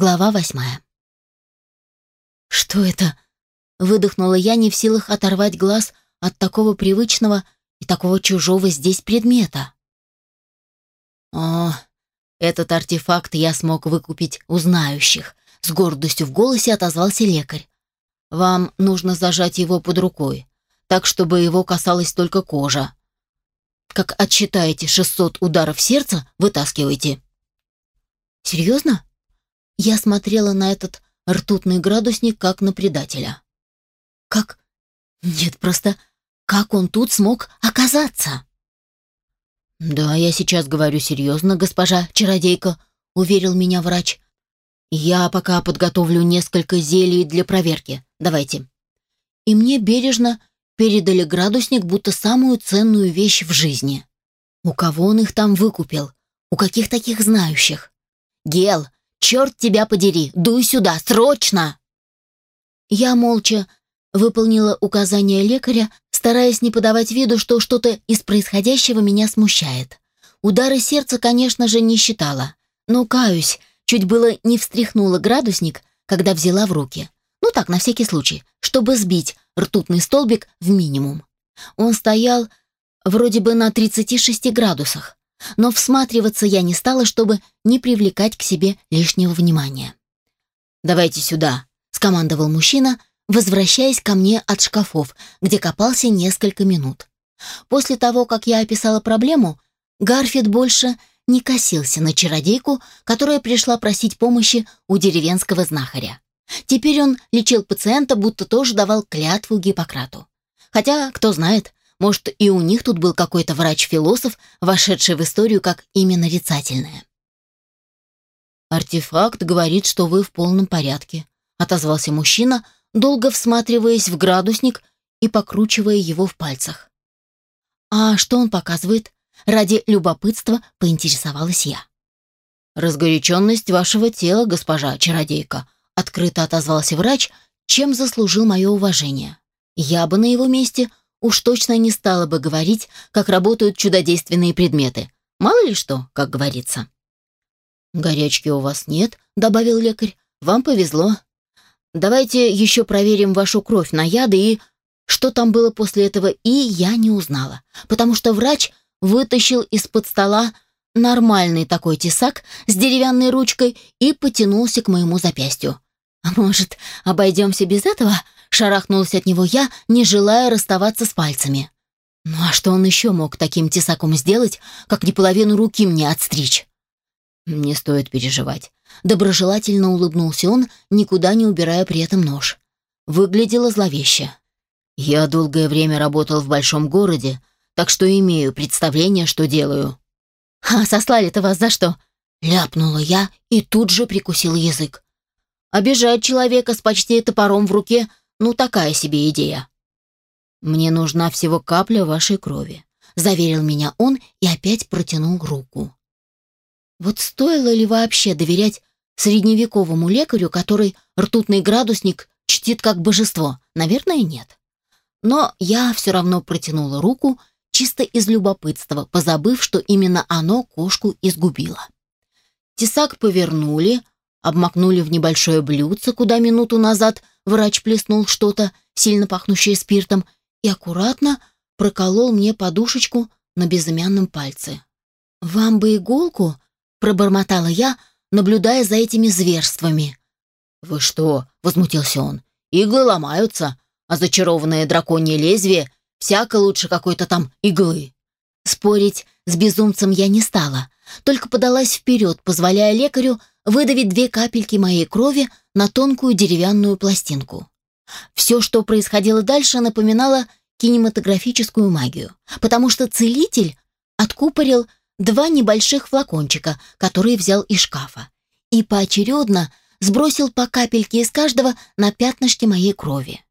Глава восьмая. «Что это?» — выдохнула я, не в силах оторвать глаз от такого привычного и такого чужого здесь предмета. «О, этот артефакт я смог выкупить у знающих», — с гордостью в голосе отозвался лекарь. «Вам нужно зажать его под рукой, так, чтобы его касалась только кожа. Как отсчитаете 600 ударов сердца, вытаскивайте». «Серьезно?» Я смотрела на этот ртутный градусник как на предателя. Как? Нет, просто как он тут смог оказаться? Да, я сейчас говорю серьезно, госпожа чародейка, уверил меня врач. Я пока подготовлю несколько зелий для проверки. Давайте. И мне бережно передали градусник, будто самую ценную вещь в жизни. У кого он их там выкупил? У каких таких знающих? Гел, «Черт тебя подери! Дуй сюда! Срочно!» Я молча выполнила указание лекаря, стараясь не подавать виду, что что-то из происходящего меня смущает. Удары сердца, конечно же, не считала. Но, каюсь, чуть было не встряхнула градусник, когда взяла в руки. Ну так, на всякий случай, чтобы сбить ртутный столбик в минимум. Он стоял вроде бы на 36 градусах, но всматриваться я не стала, чтобы не привлекать к себе лишнего внимания. «Давайте сюда», — скомандовал мужчина, возвращаясь ко мне от шкафов, где копался несколько минут. После того, как я описала проблему, Гарфит больше не косился на чародейку, которая пришла просить помощи у деревенского знахаря. Теперь он лечил пациента, будто тоже давал клятву Гиппократу. Хотя, кто знает, может, и у них тут был какой-то врач-философ, вошедший в историю как именно нарицательное. «Артефакт говорит, что вы в полном порядке», — отозвался мужчина, долго всматриваясь в градусник и покручивая его в пальцах. «А что он показывает?» Ради любопытства поинтересовалась я. «Разгоряченность вашего тела, госпожа чародейка», — открыто отозвался врач, чем заслужил мое уважение. Я бы на его месте Уж точно не стала бы говорить, как работают чудодейственные предметы. Мало ли что, как говорится. «Горячки у вас нет», — добавил лекарь. «Вам повезло. Давайте еще проверим вашу кровь на яды и...» Что там было после этого, и я не узнала, потому что врач вытащил из-под стола нормальный такой тесак с деревянной ручкой и потянулся к моему запястью. А «Может, обойдемся без этого?» Шарахнулась от него я, не желая расставаться с пальцами. Ну а что он еще мог таким тесаком сделать, как не половину руки мне отстричь? «Не стоит переживать». Доброжелательно улыбнулся он, никуда не убирая при этом нож. Выглядело зловеще. «Я долгое время работал в большом городе, так что имею представление, что делаю». «А сослали-то вас за что?» Ляпнула я и тут же прикусила язык. Обижать человека с почти топором в руке ну, такая себе идея. Мне нужна всего капля вашей крови, заверил меня он и опять протянул руку. Вот стоило ли вообще доверять средневековому лекарю, который ртутный градусник чтит как божество? Наверное, нет. Но я все равно протянула руку, чисто из любопытства, позабыв, что именно оно кошку изгубило. Тесак повернули, обмакнули в небольшое блюдце, куда минуту назад – Врач плеснул что-то, сильно пахнущее спиртом, и аккуратно проколол мне подушечку на безымянном пальце. «Вам бы иголку?» — пробормотала я, наблюдая за этими зверствами. «Вы что?» — возмутился он. «Иглы ломаются, а зачарованное драконье лезвие всяко лучше какой-то там иглы». Спорить с безумцем я не стала, только подалась вперед, позволяя лекарю выдавит две капельки моей крови на тонкую деревянную пластинку. Все, что происходило дальше, напоминало кинематографическую магию, потому что целитель откупорил два небольших флакончика, которые взял из шкафа, и поочередно сбросил по капельке из каждого на пятнышки моей крови.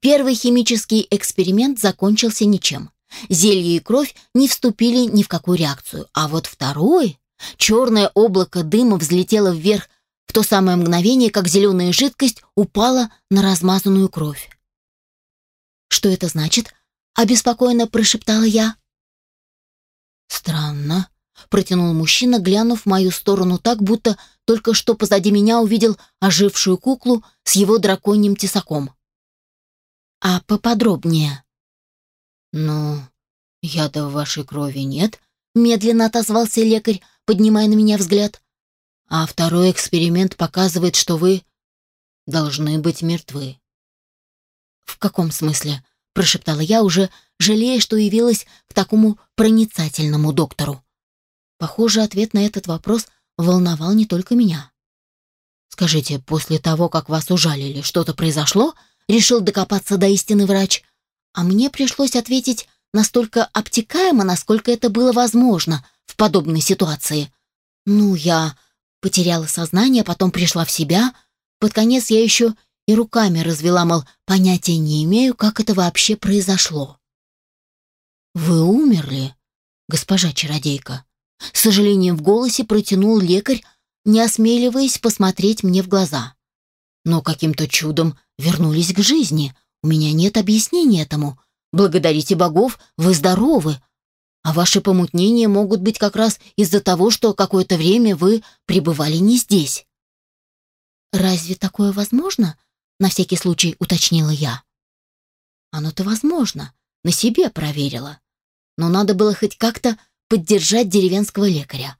Первый химический эксперимент закончился ничем. Зелье и кровь не вступили ни в какую реакцию, а вот второй... Черное облако дыма взлетело вверх в то самое мгновение, как зеленая жидкость упала на размазанную кровь. «Что это значит?» — обеспокоенно прошептала я. «Странно», — протянул мужчина, глянув в мою сторону так, будто только что позади меня увидел ожившую куклу с его драконьим тесаком. «А поподробнее?» «Ну, яда в вашей крови нет», — медленно отозвался лекарь, поднимая на меня взгляд. «А второй эксперимент показывает, что вы должны быть мертвы». «В каком смысле?» — прошептала я уже, жалея, что явилась к такому проницательному доктору. Похоже, ответ на этот вопрос волновал не только меня. «Скажите, после того, как вас ужалили, что-то произошло?» — решил докопаться до истины врач. А мне пришлось ответить настолько обтекаемо, насколько это было возможно, в подобной ситуации. Ну, я потеряла сознание, потом пришла в себя. Под конец я еще и руками развела, мол, понятия не имею, как это вообще произошло. «Вы умерли, госпожа чародейка?» С сожалением в голосе протянул лекарь, не осмеливаясь посмотреть мне в глаза. «Но каким-то чудом вернулись к жизни. У меня нет объяснения этому. Благодарите богов, вы здоровы, а ваши помутнения могут быть как раз из-за того, что какое-то время вы пребывали не здесь. Разве такое возможно? На всякий случай уточнила я. Оно-то возможно, на себе проверила. Но надо было хоть как-то поддержать деревенского лекаря.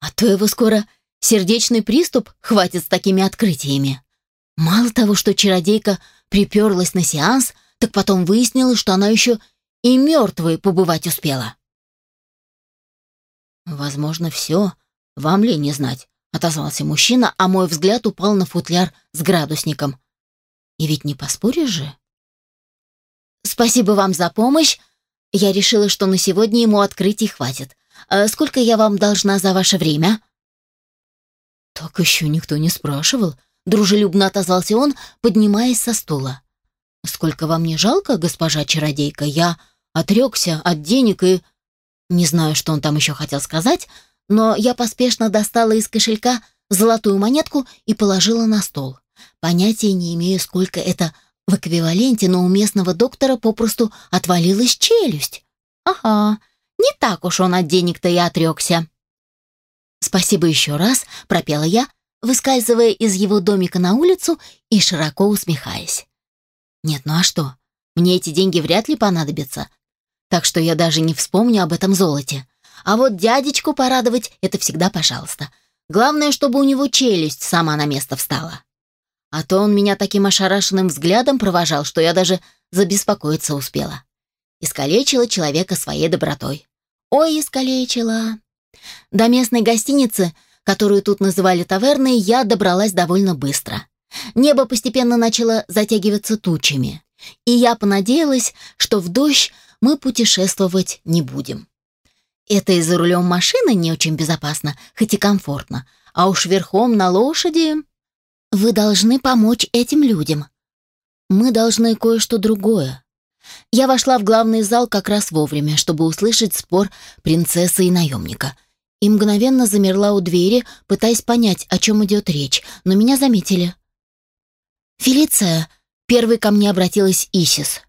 А то его скоро сердечный приступ хватит с такими открытиями. Мало того, что чародейка приперлась на сеанс, так потом выяснилось, что она еще и мертвой побывать успела. «Возможно, все. Вам ли не знать?» — отозвался мужчина, а мой взгляд упал на футляр с градусником. «И ведь не поспоришь же?» «Спасибо вам за помощь. Я решила, что на сегодня ему открытий хватит. Э, сколько я вам должна за ваше время?» «Так еще никто не спрашивал», — дружелюбно отозвался он, поднимаясь со стула. «Сколько вам не жалко, госпожа чародейка? Я отрекся от денег и...» Не знаю, что он там еще хотел сказать, но я поспешно достала из кошелька золотую монетку и положила на стол. Понятия не имею, сколько это в эквиваленте, но у местного доктора попросту отвалилась челюсть. Ага, не так уж он от денег-то и отрекся. «Спасибо еще раз», — пропела я, выскальзывая из его домика на улицу и широко усмехаясь. «Нет, ну а что? Мне эти деньги вряд ли понадобятся, так что я даже не вспомню об этом золоте. А вот дядечку порадовать — это всегда пожалуйста. Главное, чтобы у него челюсть сама на место встала. А то он меня таким ошарашенным взглядом провожал, что я даже забеспокоиться успела. Искалечила человека своей добротой. Ой, искалечила. До местной гостиницы, которую тут называли таверной, я добралась довольно быстро. Небо постепенно начало затягиваться тучами. И я понадеялась, что в дождь мы путешествовать не будем. Это и за рулем машины не очень безопасно, хоть и комфортно, а уж верхом на лошади... Вы должны помочь этим людям. Мы должны кое-что другое. Я вошла в главный зал как раз вовремя, чтобы услышать спор принцессы и наемника. И мгновенно замерла у двери, пытаясь понять, о чем идет речь, но меня заметили. «Фелиция!» — первой ко мне обратилась Исис.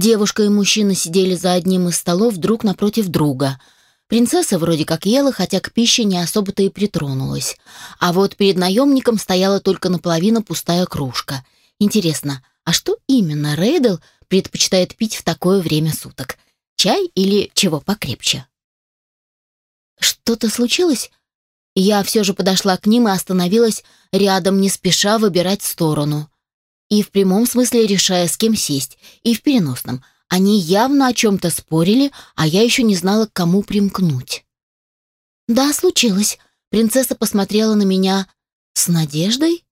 Девушка и мужчина сидели за одним из столов друг напротив друга. Принцесса вроде как ела, хотя к пище не особо-то и притронулась. А вот перед наемником стояла только наполовину пустая кружка. Интересно, а что именно Рейдл предпочитает пить в такое время суток? Чай или чего покрепче? Что-то случилось? Я все же подошла к ним и остановилась рядом, не спеша выбирать сторону. И в прямом смысле решая, с кем сесть, и в переносном. Они явно о чем-то спорили, а я еще не знала, к кому примкнуть. «Да, случилось». Принцесса посмотрела на меня с надеждой.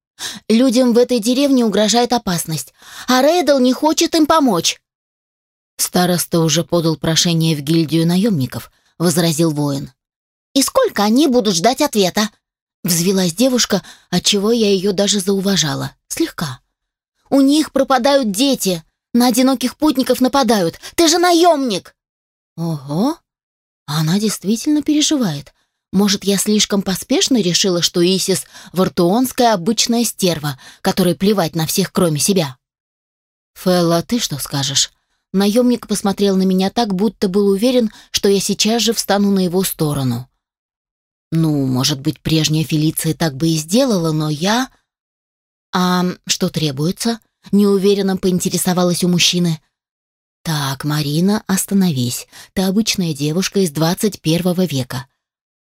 «Людям в этой деревне угрожает опасность, а Рейдл не хочет им помочь». «Староста уже подал прошение в гильдию наемников», — возразил воин. «И сколько они будут ждать ответа?» Взвелась девушка, отчего я ее даже зауважала. Слегка. У них пропадают дети. На одиноких путников нападают. Ты же наемник!» «Ого! Она действительно переживает. Может, я слишком поспешно решила, что Исис — вартуонская обычная стерва, которой плевать на всех, кроме себя?» «Фелла, ты что скажешь?» Наемник посмотрел на меня так, будто был уверен, что я сейчас же встану на его сторону. «Ну, может быть, прежняя Фелиция так бы и сделала, но я...» «А что требуется?» — неуверенно поинтересовалась у мужчины. «Так, Марина, остановись. Ты обычная девушка из 21 века.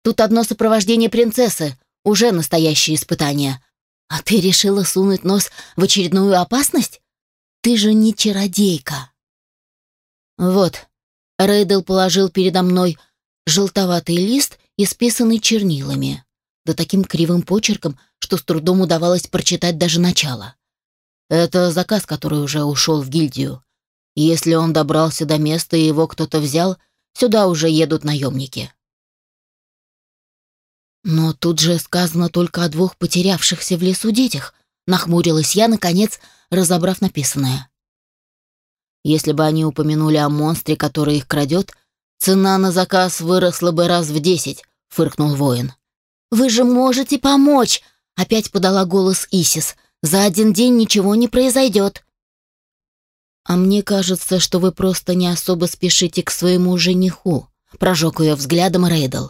Тут одно сопровождение принцессы, уже настоящее испытание. А ты решила сунуть нос в очередную опасность? Ты же не чародейка». «Вот», — Рейдл положил передо мной желтоватый лист, исписанный чернилами. Да таким кривым почерком, что с трудом удавалось прочитать даже начало. Это заказ, который уже ушел в гильдию. Если он добрался до места и его кто-то взял, сюда уже едут наемники. Но тут же сказано только о двух потерявшихся в лесу детях, нахмурилась я, наконец, разобрав написанное. Если бы они упомянули о монстре, который их крадет, цена на заказ выросла бы раз в десять, фыркнул воин. «Вы же можете помочь!» Опять подала голос Исис. «За один день ничего не произойдет». «А мне кажется, что вы просто не особо спешите к своему жениху», прожег ее взглядом Рейдл.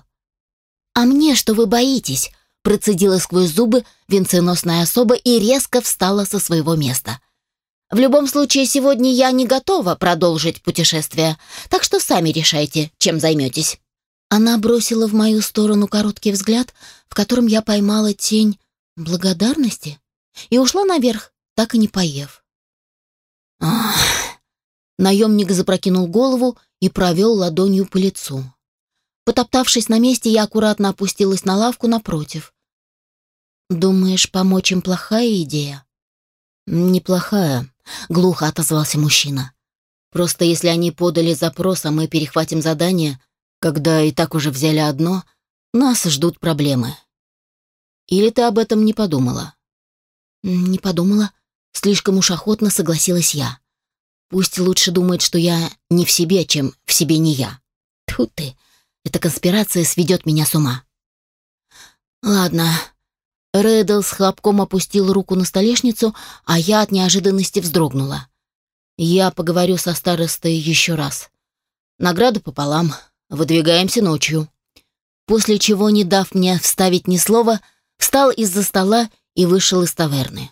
«А мне что вы боитесь?» процедила сквозь зубы венценосная особа и резко встала со своего места. «В любом случае, сегодня я не готова продолжить путешествие, так что сами решайте, чем займетесь». Она бросила в мою сторону короткий взгляд, в котором я поймала тень благодарности и ушла наверх, так и не поев. Ах! Наемник запрокинул голову и провел ладонью по лицу. Потоптавшись на месте, я аккуратно опустилась на лавку напротив. «Думаешь, помочь им плохая идея?» «Неплохая», — глухо отозвался мужчина. «Просто если они подали запрос, а мы перехватим задание, когда и так уже взяли одно, нас ждут проблемы». Или ты об этом не подумала?» «Не подумала», — слишком уж охотно согласилась я. «Пусть лучше думает, что я не в себе, чем в себе не я. Тьфу ты, эта конспирация сведет меня с ума». «Ладно». Рэддл с хлопком опустил руку на столешницу, а я от неожиданности вздрогнула. «Я поговорю со старостой еще раз. Награда пополам. Выдвигаемся ночью». После чего, не дав мне вставить ни слова, — встал из-за стола и вышел из таверны.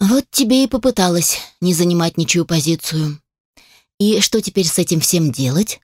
«Вот тебе и попыталась не занимать ничью позицию. И что теперь с этим всем делать?»